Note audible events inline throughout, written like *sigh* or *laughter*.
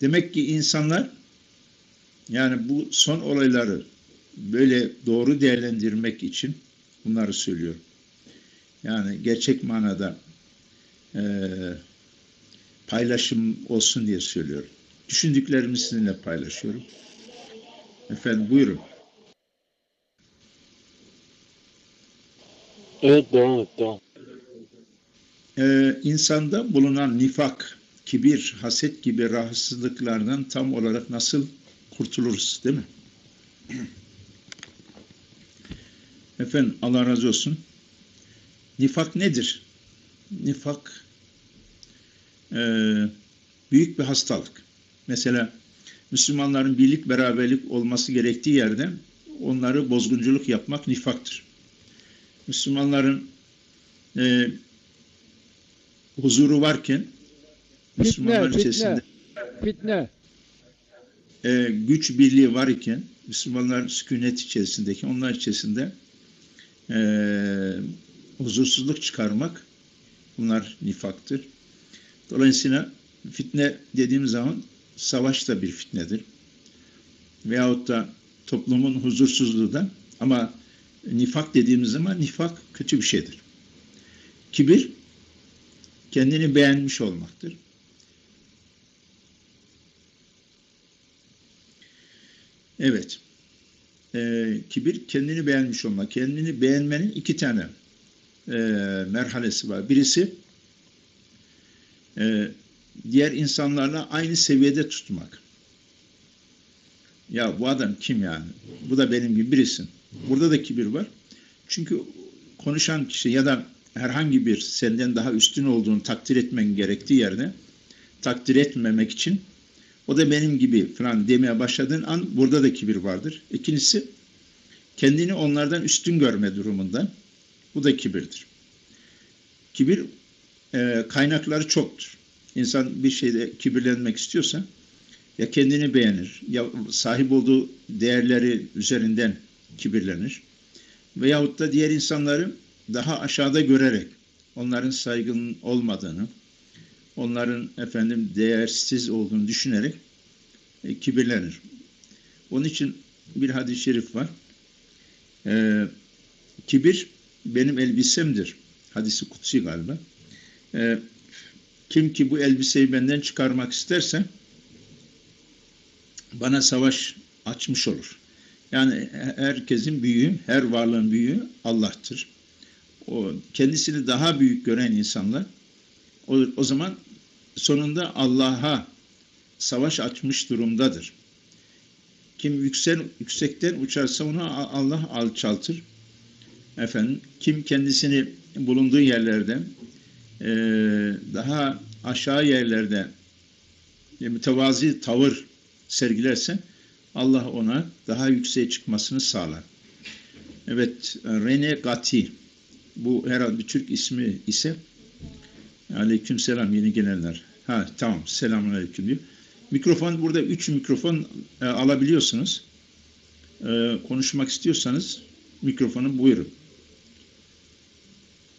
Demek ki insanlar yani bu son olayları böyle doğru değerlendirmek için bunları söylüyor. Yani gerçek manada e, paylaşım olsun diye söylüyorum. Düşündüklerimi sizinle paylaşıyorum. Efendim buyurun. Evet devam et devam. Ee, insanda bulunan nifak, kibir, haset gibi rahatsızlıklardan tam olarak nasıl kurtuluruz değil mi? *clears throat* Efendim Allah razı olsun. Nifak nedir? Nifak e, büyük bir hastalık. Mesela Müslümanların birlik beraberlik olması gerektiği yerde onları bozgunculuk yapmak nifaktır. Müslümanların e, huzuru varken Müslümanların Fitne, içerisinde fitne, fitne. e, güç birliği var iken Müslümanlar sükunet içerisindeki onlar içerisinde e, huzursuzluk çıkarmak bunlar nifaktır. Dolayısıyla fitne dediğim zaman savaş da bir fitnedir. Veyahut da toplumun huzursuzluğu da ama nifak dediğimiz zaman nifak kötü bir şeydir. Kibir kendini beğenmiş olmaktır. Evet. Ee, kibir kendini beğenmiş olmak. Kendini beğenmenin iki tane e, merhalesi var. Birisi e, diğer insanlarla aynı seviyede tutmak. Ya bu adam kim yani? Bu da benim gibi birisin. Burada da kibir var. Çünkü konuşan kişi ya da herhangi bir senden daha üstün olduğunu takdir etmen gerektiği yerde takdir etmemek için o da benim gibi falan demeye başladığın an burada da kibir vardır. İkincisi kendini onlardan üstün görme durumunda. Bu da kibirdir. Kibir e, kaynakları çoktur. İnsan bir şeyde kibirlenmek istiyorsa ya kendini beğenir ya sahip olduğu değerleri üzerinden kibirlenir veyahut da diğer insanları daha aşağıda görerek onların saygın olmadığını, onların efendim değersiz olduğunu düşünerek e, kibirlenir. Onun için bir hadis-i şerif var. E, kibir benim elbisemdir. Hadisi kutsi galiba. E, kim ki bu elbiseyi benden çıkarmak isterse bana savaş açmış olur. Yani herkesin büyüğü, her varlığın büyüğü Allah'tır. O kendisini daha büyük gören insanlar o, o zaman sonunda Allah'a savaş açmış durumdadır. Kim yüksel, yüksekten uçarsa onu Allah alçaltır. Efendim, kim kendisini bulunduğu yerlerde e, daha aşağı yerlerde e, mütevazi tavır sergilerse Allah ona daha yükseğe çıkmasını sağlar. Evet, Rene Gati bu herhalde Türk ismi ise aleyküm selam yeni gelenler. Ha tamam selamun aleyküm diyor. Mikrofon burada üç mikrofon e, alabiliyorsunuz. E, konuşmak istiyorsanız mikrofonu buyurun.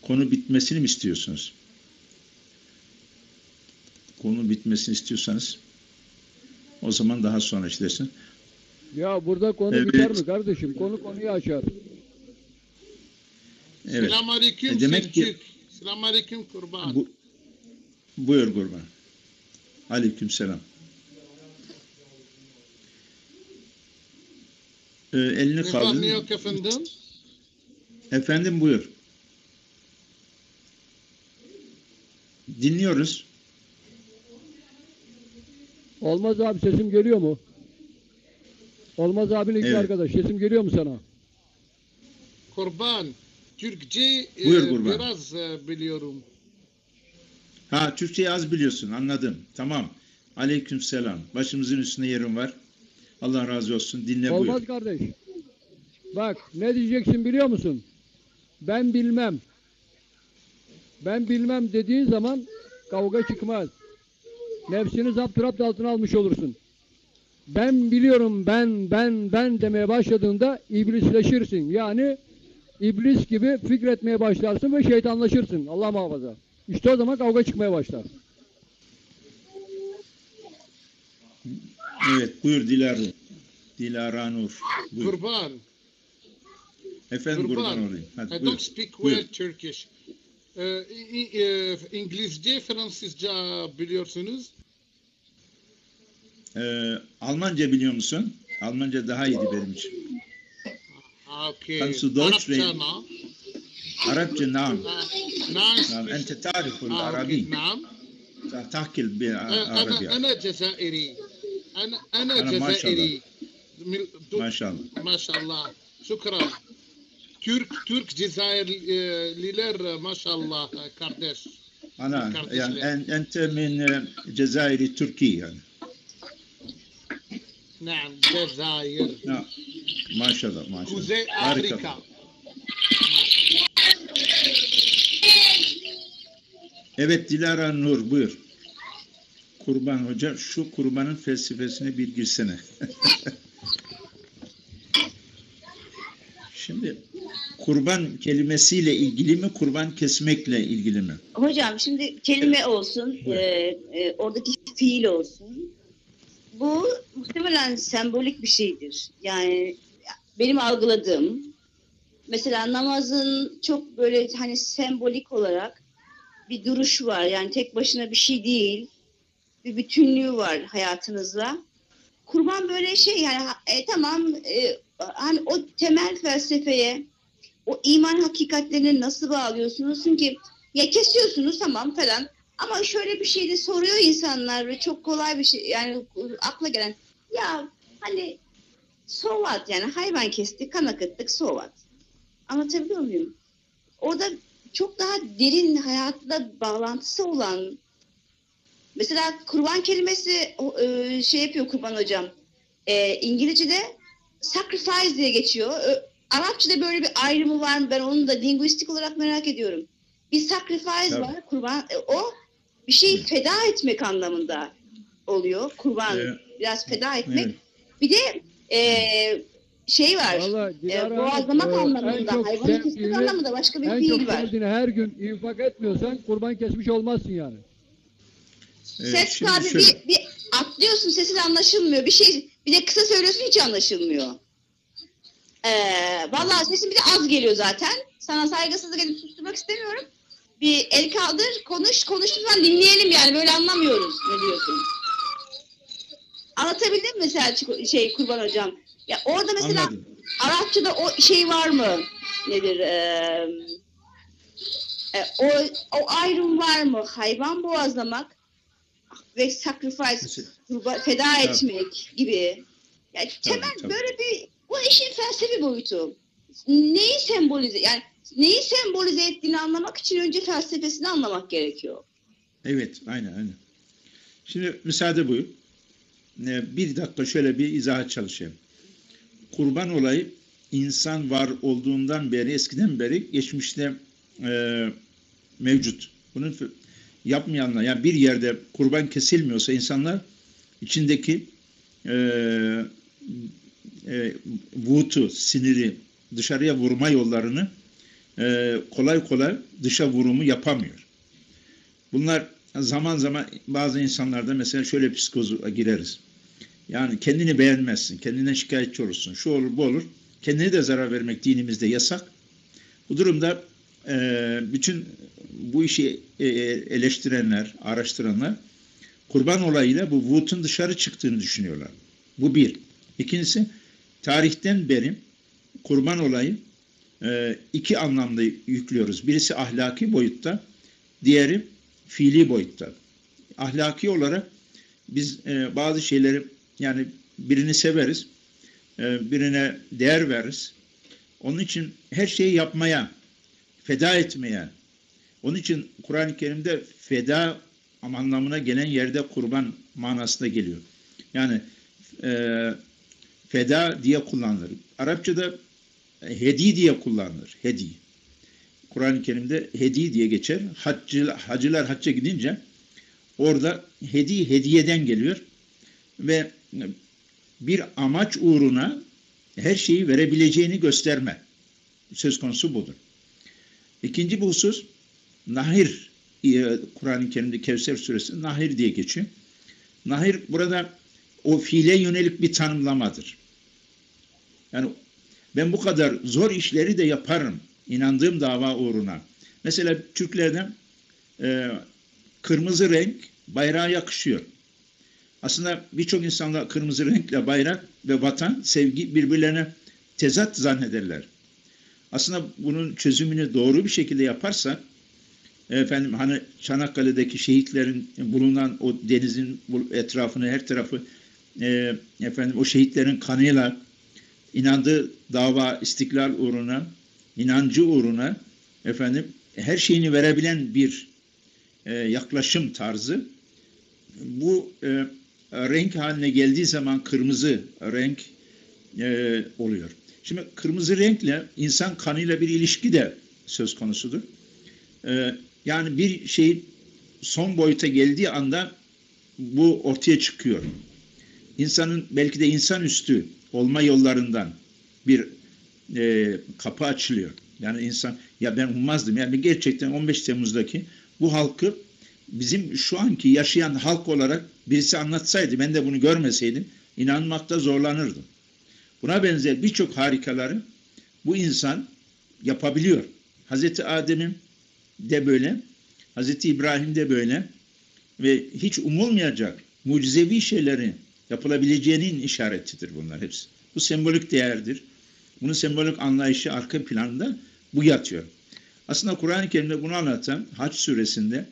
Konu bitmesini mi istiyorsunuz? Konu bitmesini istiyorsanız o zaman daha sonra işlesin. Ya burada konu Evet. biter mi kardeşim? Konu konuyu açar. Evet. Selamünaleyküm E, demek ki-. Selamünaleyküm kurban. Bu, buyur kurban. Aleyküm selam. Ee, elini Ne var kaldır. ne yok efendim? Efendim buyur. Dinliyoruz. Olmaz abi sesim geliyor mu? Olmaz abiyle ilgili Evet. arkadaş sesim geliyor mu sana? Kurban. Türkçe e, Buyur kurban. biraz e, biliyorum. Ha Türkçeyi az biliyorsun anladım. Tamam. Aleyküm selam. Başımızın üstünde yerim var. Allah razı olsun. Dinle Olmaz buyur. kardeş. Bak ne diyeceksin biliyor musun? Ben bilmem. Ben bilmem dediğin zaman kavga çıkmaz. Nefsini zapturapt altına almış olursun. Ben biliyorum ben ben ben demeye başladığında iblisleşirsin. Yani iblis gibi fikretmeye başlarsın ve şeytanlaşırsın. Allah muhafaza. İşte o zaman kavga çıkmaya başlar. Evet buyur Dilara. Dilara Nur. Buyur. Kurban. Efendim kurban Kurban. olayım. Hadi I buyur. don't speak Buyur. well Turkish. Ee, İ- İngilizce, Fransızca biliyorsunuz. Ee, Almanca biliyor musun? Almanca daha iyiydi benim için. Okay. Kannst du Deutsch reden? عربت نعم. نعم. نعم. أنت تعرف آه، العربي. نعم. تحكي بالعربي. أنا جزائري. أنا أنا جزائري. ما شاء الله. ما شاء الله. شكرا. ترك ترك جزائريلر آه، ما شاء الله كارداش أنا يعني أنت من آه، جزائري تركي يعني. نعم جزائر. نعم. ما شاء الله ما شاء الله. جزائر أفريقيا Evet Dilara Nur buyur. Kurban Hoca şu kurbanın felsefesine bir girsene. *laughs* Şimdi kurban kelimesiyle ilgili mi kurban kesmekle ilgili mi? Hocam şimdi kelime olsun, e, e, oradaki fiil olsun. Bu muhtemelen sembolik bir şeydir. Yani benim algıladığım, mesela namazın çok böyle hani sembolik olarak bir duruşu var. Yani tek başına bir şey değil, bir bütünlüğü var hayatınızla. Kurban böyle şey yani e, tamam e, hani o temel felsefeye, o iman hakikatlerini nasıl bağlıyorsunuz? Çünkü ya kesiyorsunuz tamam falan ama şöyle bir şey de soruyor insanlar ve çok kolay bir şey yani akla gelen ya hani so what yani hayvan kestik kan akıttık so what anlatabiliyor muyum? Orada çok daha derin hayatla bağlantısı olan mesela kurban kelimesi e, şey yapıyor kurban hocam e, İngilizce'de sacrifice diye geçiyor. Arapçada böyle bir ayrımı var mı? Ben onu da linguistik olarak merak ediyorum. Bir sacrifice Tabii. var, kurban. e, o bir şeyi feda etmek anlamında oluyor. Kurban, Evet. biraz feda etmek. Evet. Bir de e, şey var, Vallahi e, boğazlamak e, en anlamında, çok hayvanı kesmek anlamında başka bir En fiil çok var. sevdiğini her gün infak etmiyorsan kurban kesmiş olmazsın yani. Evet, Ses abi şöyle, bir, bir atlıyorsun sesin anlaşılmıyor. Bir şey bir de kısa söylüyorsun hiç anlaşılmıyor. Ee, vallahi sesin bir de az geliyor zaten. Sana saygısızlık edip susturmak istemiyorum. Bir el kaldır, konuş, konuştuğundan dinleyelim yani böyle anlamıyoruz ne diyorsun. Anlatabildim mi Selçuk şey Kurban hocam? Ya orada mesela anladım. Arapçada o şey var mı? Nedir? Ee, e, o, o ayrım var mı? Hayvan boğazlamak ve sacrifice, kurba- feda Tabii. etmek gibi. Yani temel tabii. böyle bir bu işin felsefi boyutu. Neyi sembolize yani neyi sembolize ettiğini anlamak için önce felsefesini anlamak gerekiyor. Evet, aynen aynen. Şimdi müsaade buyur. Bir dakika şöyle bir izahat çalışayım. Kurban olayı insan var olduğundan beri, eskiden beri geçmişte e, mevcut. Bunu yapmayanlar, yani bir yerde kurban kesilmiyorsa insanlar içindeki e, e, vutu, siniri, dışarıya vurma yollarını e, kolay kolay dışa vurumu yapamıyor. Bunlar zaman zaman bazı insanlarda mesela şöyle psikoza gireriz. Yani kendini beğenmezsin, kendinden şikayetçi olursun. Şu olur, bu olur. Kendine de zarar vermek dinimizde yasak. Bu durumda e, bütün bu işi e, eleştirenler, araştıranlar kurban olayıyla bu vutun dışarı çıktığını düşünüyorlar. Bu bir. İkincisi tarihten beri kurban olayı e, iki anlamda yüklüyoruz. Birisi ahlaki boyutta, diğeri fiili boyutta. Ahlaki olarak biz e, bazı şeyleri yani birini severiz, e, birine değer veririz. Onun için her şeyi yapmaya, feda etmeye, onun için Kur'an-ı Kerim'de feda anlamına gelen yerde kurban manasında geliyor. Yani e, feda diye kullanılır. Arapçada hedi diye kullanılır. Hedi. Kur'an-ı Kerim'de hedi diye geçer. Haccı, hacılar hacca gidince orada hedi hediyeden geliyor ve bir amaç uğruna her şeyi verebileceğini gösterme. Söz konusu budur. İkinci bir husus Nahir e, Kur'an-ı Kerim'de Kevser suresi Nahir diye geçiyor. Nahir burada o fiile yönelik bir tanımlamadır. Yani ben bu kadar zor işleri de yaparım. inandığım dava uğruna. Mesela Türklerden e, kırmızı renk bayrağa yakışıyor. Aslında birçok insanla kırmızı renkle bayrak ve vatan, sevgi birbirlerine tezat zannederler. Aslında bunun çözümünü doğru bir şekilde yaparsak, efendim hani Çanakkale'deki şehitlerin bulunan o denizin etrafını, her tarafı e, efendim o şehitlerin kanıyla inandığı dava, istiklal uğruna, inancı uğruna efendim her şeyini verebilen bir e, yaklaşım tarzı bu e, renk haline geldiği zaman kırmızı renk e, oluyor. Şimdi kırmızı renkle insan kanıyla bir ilişki de söz konusudur. E, yani bir şey son boyuta geldiği anda bu ortaya çıkıyor. İnsanın belki de insanüstü olma yollarından bir e, kapı açılıyor. Yani insan ya ben ummazdım. Yani gerçekten 15 Temmuz'daki bu halkı bizim şu anki yaşayan halk olarak birisi anlatsaydı ben de bunu görmeseydim inanmakta zorlanırdım. Buna benzer birçok harikaları bu insan yapabiliyor. Hazreti Adem'in de böyle, Hazreti İbrahim de böyle ve hiç umulmayacak mucizevi şeylerin yapılabileceğinin işaretidir bunlar hepsi. Bu sembolik değerdir. Bunun sembolik anlayışı arka planında bu yatıyor. Aslında Kur'an-ı Kerim'de bunu anlatan Haç suresinde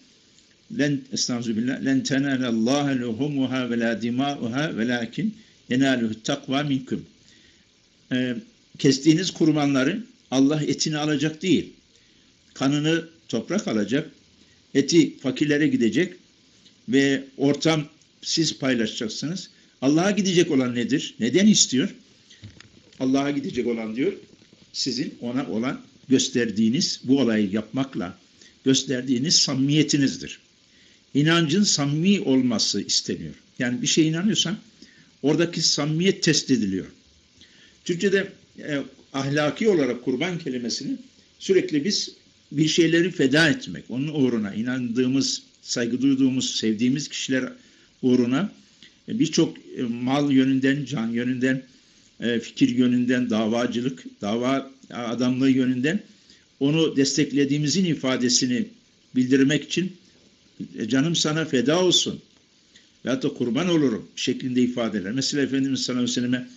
len estağfirullah len tenalallaha luhumuha ve la dimauha velakin yenaluhu takva minkum. Ee, kestiğiniz kurbanları Allah etini alacak değil. Kanını toprak alacak. Eti fakirlere gidecek ve ortam siz paylaşacaksınız. Allah'a gidecek olan nedir? Neden istiyor? Allah'a gidecek olan diyor, sizin ona olan gösterdiğiniz bu olayı yapmakla gösterdiğiniz samimiyetinizdir. İnancın samimi olması isteniyor. Yani bir şey inanıyorsan oradaki samimiyet test ediliyor. Türkçe'de e, ahlaki olarak kurban kelimesini sürekli biz bir şeyleri feda etmek, onun uğruna inandığımız, saygı duyduğumuz, sevdiğimiz kişiler uğruna e, birçok e, mal yönünden, can yönünden, e, fikir yönünden, davacılık, dava adamlığı yönünden onu desteklediğimizin ifadesini bildirmek için canım sana feda olsun veyahut da kurban olurum şeklinde ifadeler. Mesela Efendimiz sallallahu aleyhi ve selleme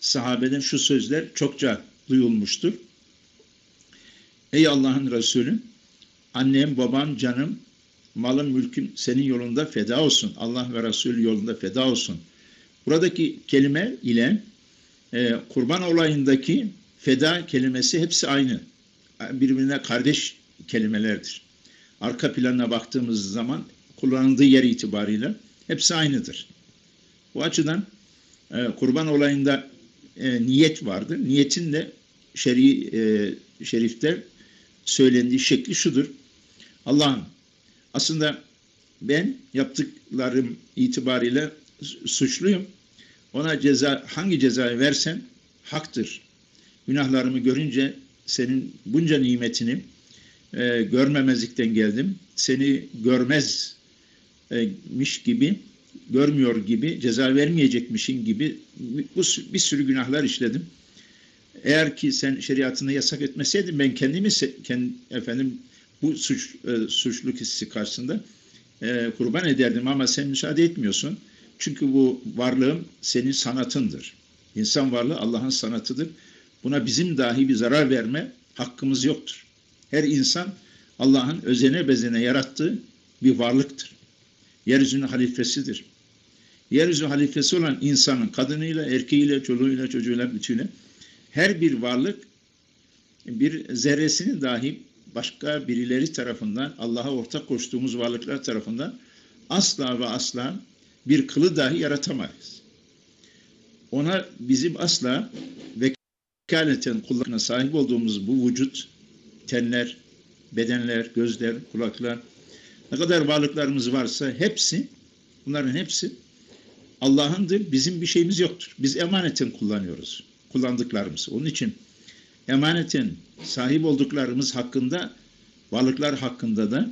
sahabeden şu sözler çokça duyulmuştur. Ey Allah'ın Resulü, annem, babam, canım, malım, mülküm senin yolunda feda olsun. Allah ve Resulü yolunda feda olsun. Buradaki kelime ile e, kurban olayındaki feda kelimesi hepsi aynı. Birbirine kardeş kelimelerdir. Arka planına baktığımız zaman kullanıldığı yer itibariyle hepsi aynıdır. Bu açıdan e, kurban olayında e, niyet vardır. Niyetin de şer'i e, şerifte söylendiği şekli şudur. Allah'ım aslında ben yaptıklarım itibariyle suçluyum. Ona ceza hangi cezayı versen haktır. Günahlarımı görünce senin bunca nimetini e, görmemezlikten geldim. Seni görmezmiş gibi, görmüyor gibi, ceza vermeyecekmişin gibi bu bir sürü günahlar işledim. Eğer ki sen şeriatını yasak etmeseydin ben kendimi kendi, efendim bu suç e, suçluk hissi karşısında e, kurban ederdim ama sen müsaade etmiyorsun. Çünkü bu varlığım senin sanatındır. İnsan varlığı Allah'ın sanatıdır. Buna bizim dahi bir zarar verme hakkımız yoktur. Her insan Allah'ın özene bezene yarattığı bir varlıktır. Yeryüzünün halifesidir. Yeryüzü halifesi olan insanın kadınıyla, erkeğiyle, çoluğuyla, çocuğuyla, bütüyle her bir varlık bir zerresini dahi başka birileri tarafından Allah'a ortak koştuğumuz varlıklar tarafından asla ve asla bir kılı dahi yaratamayız. Ona bizim asla vekaleten kullarına sahip olduğumuz bu vücut, tenler, bedenler, gözler, kulaklar, ne kadar varlıklarımız varsa hepsi, bunların hepsi Allah'ındır. Bizim bir şeyimiz yoktur. Biz emaneten kullanıyoruz. Kullandıklarımız. Onun için emanetin sahip olduklarımız hakkında, varlıklar hakkında da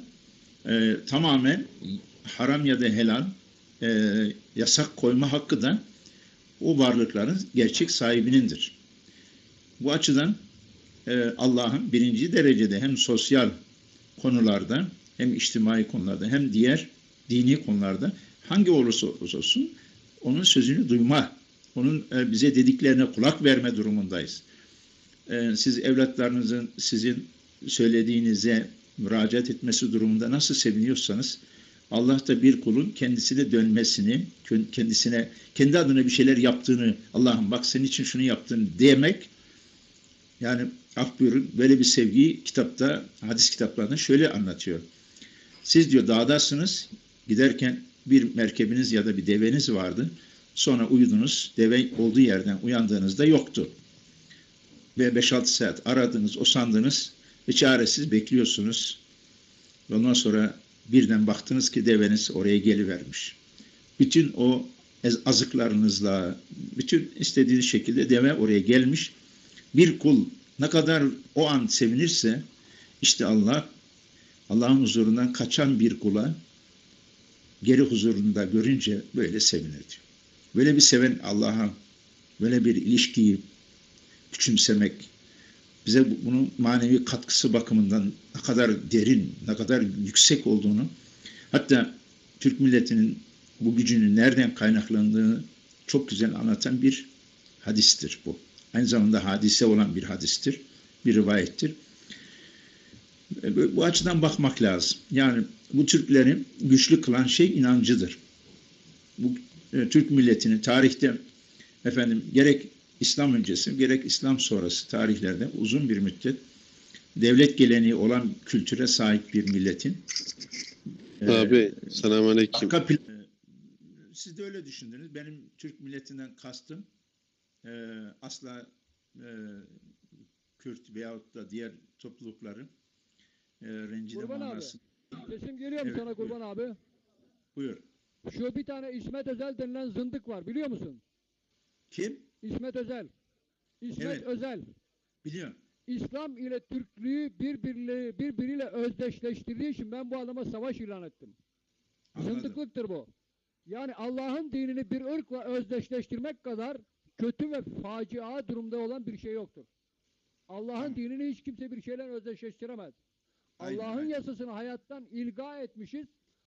e, tamamen haram ya da helal e, yasak koyma hakkı da o varlıkların gerçek sahibinindir. Bu açıdan Allah'ın birinci derecede hem sosyal konularda hem içtimai konularda hem diğer dini konularda hangi olursa olsun onun sözünü duyma, onun e, bize dediklerine kulak verme durumundayız. E, siz evlatlarınızın sizin söylediğinize müracaat etmesi durumunda nasıl seviniyorsanız Allah da bir kulun kendisine dönmesini, kendisine kendi adına bir şeyler yaptığını, Allah'ım bak senin için şunu yaptın demek yani buyurun böyle bir sevgiyi kitapta, hadis kitaplarında şöyle anlatıyor. Siz diyor dağdasınız, giderken bir merkebiniz ya da bir deveniz vardı. Sonra uyudunuz, deve olduğu yerden uyandığınızda yoktu. Ve 5-6 saat aradınız, osandınız ve çaresiz bekliyorsunuz. Ondan sonra birden baktınız ki deveniz oraya gelivermiş. Bütün o azıklarınızla, bütün istediğiniz şekilde deve oraya gelmiş. Bir kul ne kadar o an sevinirse işte Allah Allah'ın huzurundan kaçan bir kula geri huzurunda görünce böyle sevinir diyor. Böyle bir seven Allah'a böyle bir ilişkiyi küçümsemek bize bunun manevi katkısı bakımından ne kadar derin, ne kadar yüksek olduğunu hatta Türk milletinin bu gücünün nereden kaynaklandığını çok güzel anlatan bir hadistir bu. Aynı zamanda hadise olan bir hadistir, bir rivayettir. Bu açıdan bakmak lazım. Yani bu Türkleri güçlü kılan şey inancıdır. Bu e, Türk milletinin tarihte efendim gerek İslam öncesi gerek İslam sonrası tarihlerde uzun bir müddet devlet geleneği olan kültüre sahip bir milletin e, Abi selamünaleyküm. Arka plan, e, siz de öyle düşündünüz. Benim Türk milletinden kastım e, asla e, Kürt veyahut da diğer toplulukları e, rencide Kurban abi. Sesim geliyor mu Evet, sana Kurban abi? Buyur. Şu bir tane İsmet Özel denilen zındık var biliyor musun? Kim? İsmet Özel. İsmet Evet. Özel. Biliyorum. İslam ile Türklüğü birbirle, birbiriyle özdeşleştirdiği için ben bu adama savaş ilan ettim. Anladım. Zındıklıktır bu. Yani Allah'ın dinini bir ırkla özdeşleştirmek kadar kötü ve facia durumda olan bir şey yoktur. Allah'ın dinini hiç kimse bir şeyle özdeşleştiremez. Allah'ın yasasını hayattan ilga etmişiz.